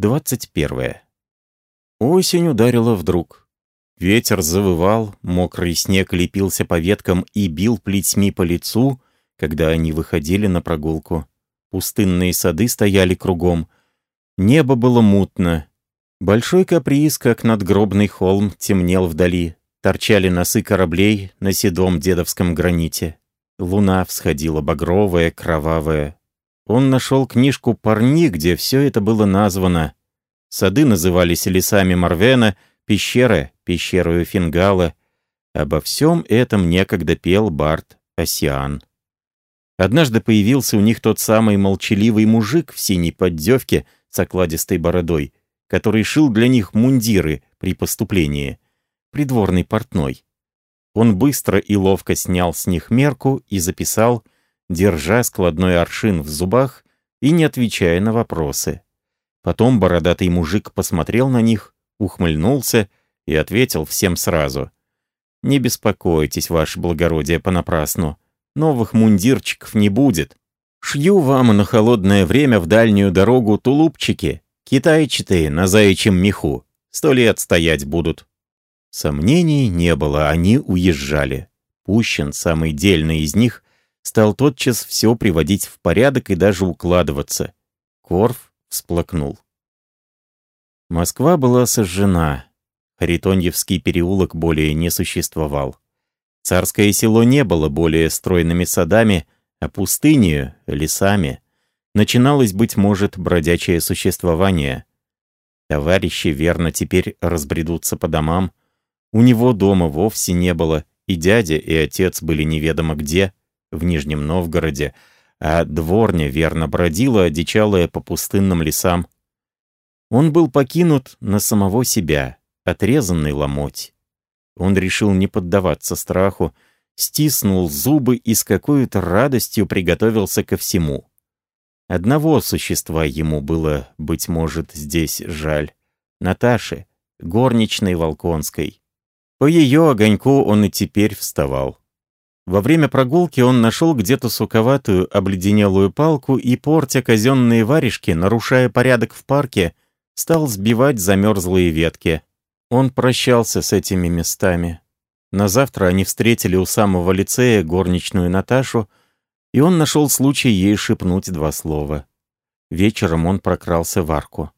21. Осень ударила вдруг. Ветер завывал, мокрый снег лепился по веткам и бил плетьми по лицу, когда они выходили на прогулку. Пустынные сады стояли кругом. Небо было мутно. Большой каприз, как надгробный холм, темнел вдали. Торчали носы кораблей на седом дедовском граните. Луна всходила багровая, кровавая. Он нашел книжку «Парни», где все это было названо. Сады назывались лесами Марвена, пещеры — пещерою Фингала. Обо всем этом некогда пел Барт Осиан. Однажды появился у них тот самый молчаливый мужик в синей поддевке с окладистой бородой, который шил для них мундиры при поступлении. Придворный портной. Он быстро и ловко снял с них мерку и записал, держа складной аршин в зубах и не отвечая на вопросы. Потом бородатый мужик посмотрел на них, ухмыльнулся и ответил всем сразу. «Не беспокойтесь, ваше благородие, понапрасну. Новых мундирчиков не будет. Шью вам на холодное время в дальнюю дорогу тулупчики, китайчатые на заячьем меху. Сто лет стоять будут. Сомнений не было, они уезжали. Пущин, самый дельный из них, стал тотчас все приводить в порядок и даже укладываться. Корф всплакнул. Москва была сожжена. Харитоньевский переулок более не существовал. Царское село не было более стройными садами, а пустынью, лесами. Начиналось, быть может, бродячее существование. Товарищи верно теперь разбредутся по домам, у него дома вовсе не было, и дядя, и отец были неведомо где, в Нижнем Новгороде, а дворня верно бродила, одичалая по пустынным лесам. Он был покинут на самого себя, отрезанный ломоть. Он решил не поддаваться страху, стиснул зубы и с какой-то радостью приготовился ко всему. Одного существа ему было, быть может, здесь жаль. Наташи, горничной Волконской. По ее огоньку он и теперь вставал. Во время прогулки он нашел где-то суковатую обледенелую палку и, портя казенные варежки, нарушая порядок в парке, стал сбивать замерзлые ветки. Он прощался с этими местами. На завтра они встретили у самого лицея горничную Наташу, и он нашел случай ей шепнуть два слова. Вечером он прокрался в арку.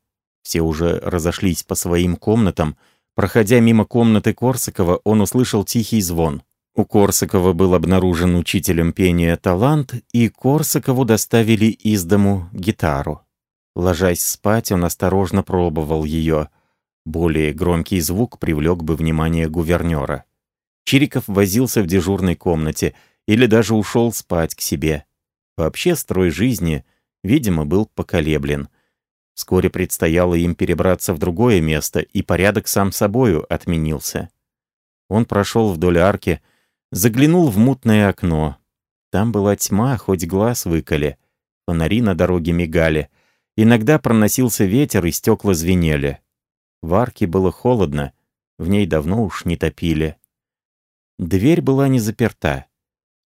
Все уже разошлись по своим комнатам — Проходя мимо комнаты Корсакова, он услышал тихий звон. У Корсакова был обнаружен учителем пения талант, и Корсакову доставили из дому гитару. Ложась спать, он осторожно пробовал ее. Более громкий звук привлек бы внимание гувернера. Чириков возился в дежурной комнате или даже ушел спать к себе. Вообще строй жизни, видимо, был поколеблен — Вскоре предстояло им перебраться в другое место, и порядок сам собою отменился. Он прошел вдоль арки, заглянул в мутное окно. Там была тьма, хоть глаз выколи. Фонари на дороге мигали. Иногда проносился ветер, и стекла звенели. В арке было холодно, в ней давно уж не топили. Дверь была не заперта.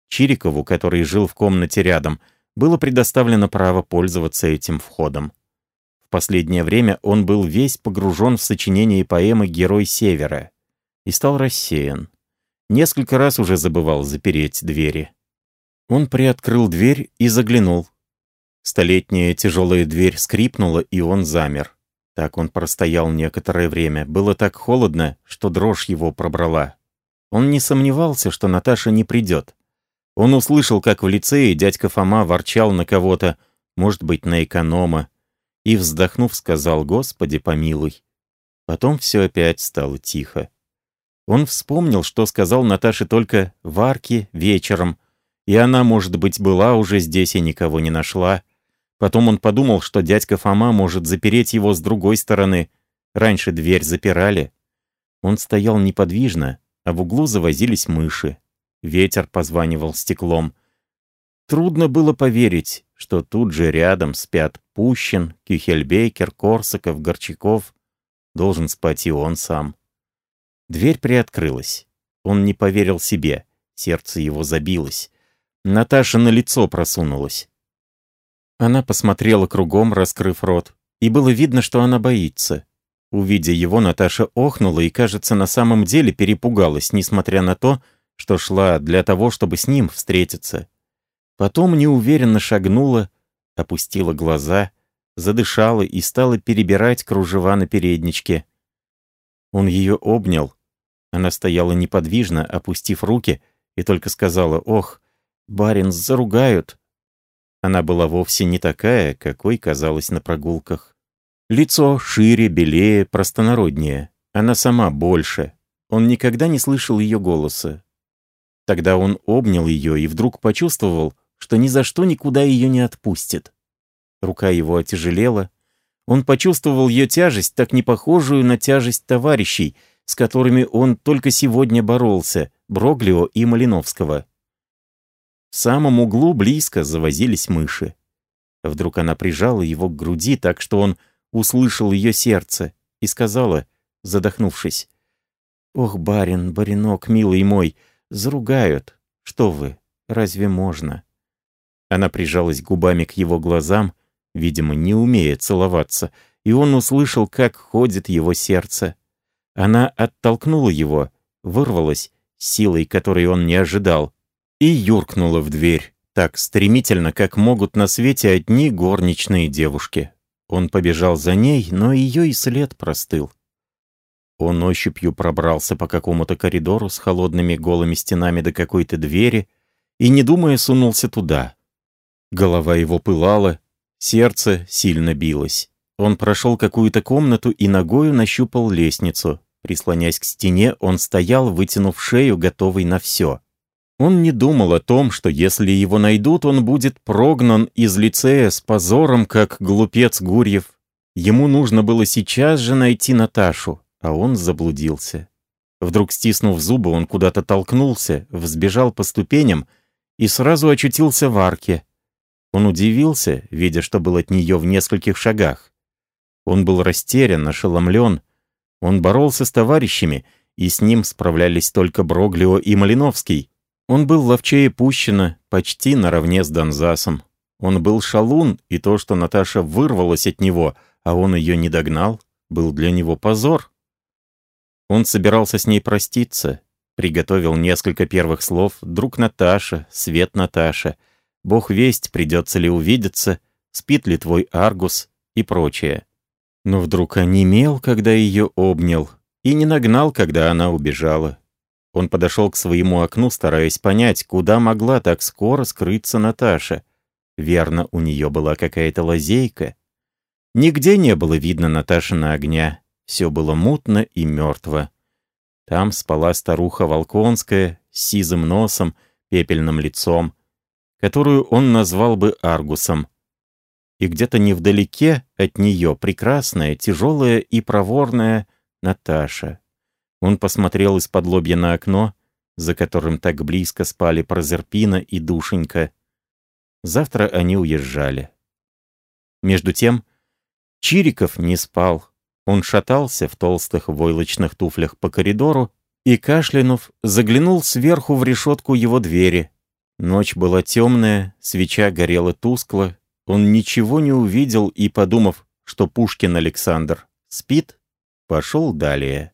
Чирикову, который жил в комнате рядом, было предоставлено право пользоваться этим входом. В последнее время он был весь погружен в сочинение поэмы «Герой Севера» и стал рассеян. Несколько раз уже забывал запереть двери. Он приоткрыл дверь и заглянул. Столетняя тяжелая дверь скрипнула, и он замер. Так он простоял некоторое время. Было так холодно, что дрожь его пробрала. Он не сомневался, что Наташа не придет. Он услышал, как в лицее дядька Фома ворчал на кого-то, может быть, на эконома, и, вздохнув, сказал «Господи, помилуй». Потом все опять стало тихо. Он вспомнил, что сказал Наташе только в арке вечером, и она, может быть, была уже здесь и никого не нашла. Потом он подумал, что дядька Фома может запереть его с другой стороны. Раньше дверь запирали. Он стоял неподвижно, а в углу завозились мыши. Ветер позванивал стеклом. Трудно было поверить, что тут же рядом спят Пущин, Кюхельбейкер, Корсаков, Горчаков. Должен спать и он сам. Дверь приоткрылась. Он не поверил себе. Сердце его забилось. Наташа на лицо просунулась. Она посмотрела кругом, раскрыв рот. и было видно, что она боится. Увидя его, Наташа охнула и, кажется, на самом деле перепугалась, несмотря на то, что шла для того, чтобы с ним встретиться. Потом неуверенно шагнула, опустила глаза, задышала и стала перебирать кружева на передничке. Он ее обнял. Она стояла неподвижно, опустив руки, и только сказала «Ох, барин, заругают». Она была вовсе не такая, какой казалась на прогулках. Лицо шире, белее, простонароднее. Она сама больше. Он никогда не слышал ее голоса. Тогда он обнял ее и вдруг почувствовал, что ни за что никуда ее не отпустит. Рука его отяжелела. Он почувствовал ее тяжесть, так не похожую на тяжесть товарищей, с которыми он только сегодня боролся, Броглио и Малиновского. В самом углу близко завозились мыши. Вдруг она прижала его к груди так, что он услышал ее сердце и сказала, задохнувшись, «Ох, барин, баринок, милый мой, заругают. Что вы, разве можно?» Она прижалась губами к его глазам, видимо, не умея целоваться, и он услышал, как ходит его сердце. Она оттолкнула его, вырвалась, силой, которой он не ожидал, и юркнула в дверь, так стремительно, как могут на свете одни горничные девушки. Он побежал за ней, но ее и след простыл. Он ощупью пробрался по какому-то коридору с холодными голыми стенами до какой-то двери и, не думая, сунулся туда. Голова его пылала, сердце сильно билось. Он прошел какую-то комнату и ногою нащупал лестницу. Прислонясь к стене, он стоял, вытянув шею, готовый на все. Он не думал о том, что если его найдут, он будет прогнан из лицея с позором, как глупец Гурьев. Ему нужно было сейчас же найти Наташу, а он заблудился. Вдруг, стиснув зубы, он куда-то толкнулся, взбежал по ступеням и сразу очутился в арке. Он удивился, видя, что был от нее в нескольких шагах. Он был растерян, ошеломлен. Он боролся с товарищами, и с ним справлялись только Броглио и Малиновский. Он был ловчее Пущина, почти наравне с Донзасом. Он был шалун, и то, что Наташа вырвалась от него, а он ее не догнал, был для него позор. Он собирался с ней проститься, приготовил несколько первых слов «Друг Наташа», «Свет Наташа», «Бог весть, придется ли увидеться», «Спит ли твой Аргус» и прочее. Но вдруг онемел, когда ее обнял, и не нагнал, когда она убежала. Он подошел к своему окну, стараясь понять, куда могла так скоро скрыться Наташа. Верно, у нее была какая-то лазейка. Нигде не было видно Наташина огня. Все было мутно и мертво. Там спала старуха Волконская с сизым носом, пепельным лицом, которую он назвал бы Аргусом. И где-то невдалеке от нее прекрасная, тяжелая и проворная Наташа. Он посмотрел из-под лобья на окно, за которым так близко спали Прозерпина и Душенька. Завтра они уезжали. Между тем, Чириков не спал. Он шатался в толстых войлочных туфлях по коридору и, кашлянув, заглянул сверху в решетку его двери. Ночь была темная, свеча горела тускло. Он ничего не увидел и, подумав, что Пушкин Александр спит, пошел далее.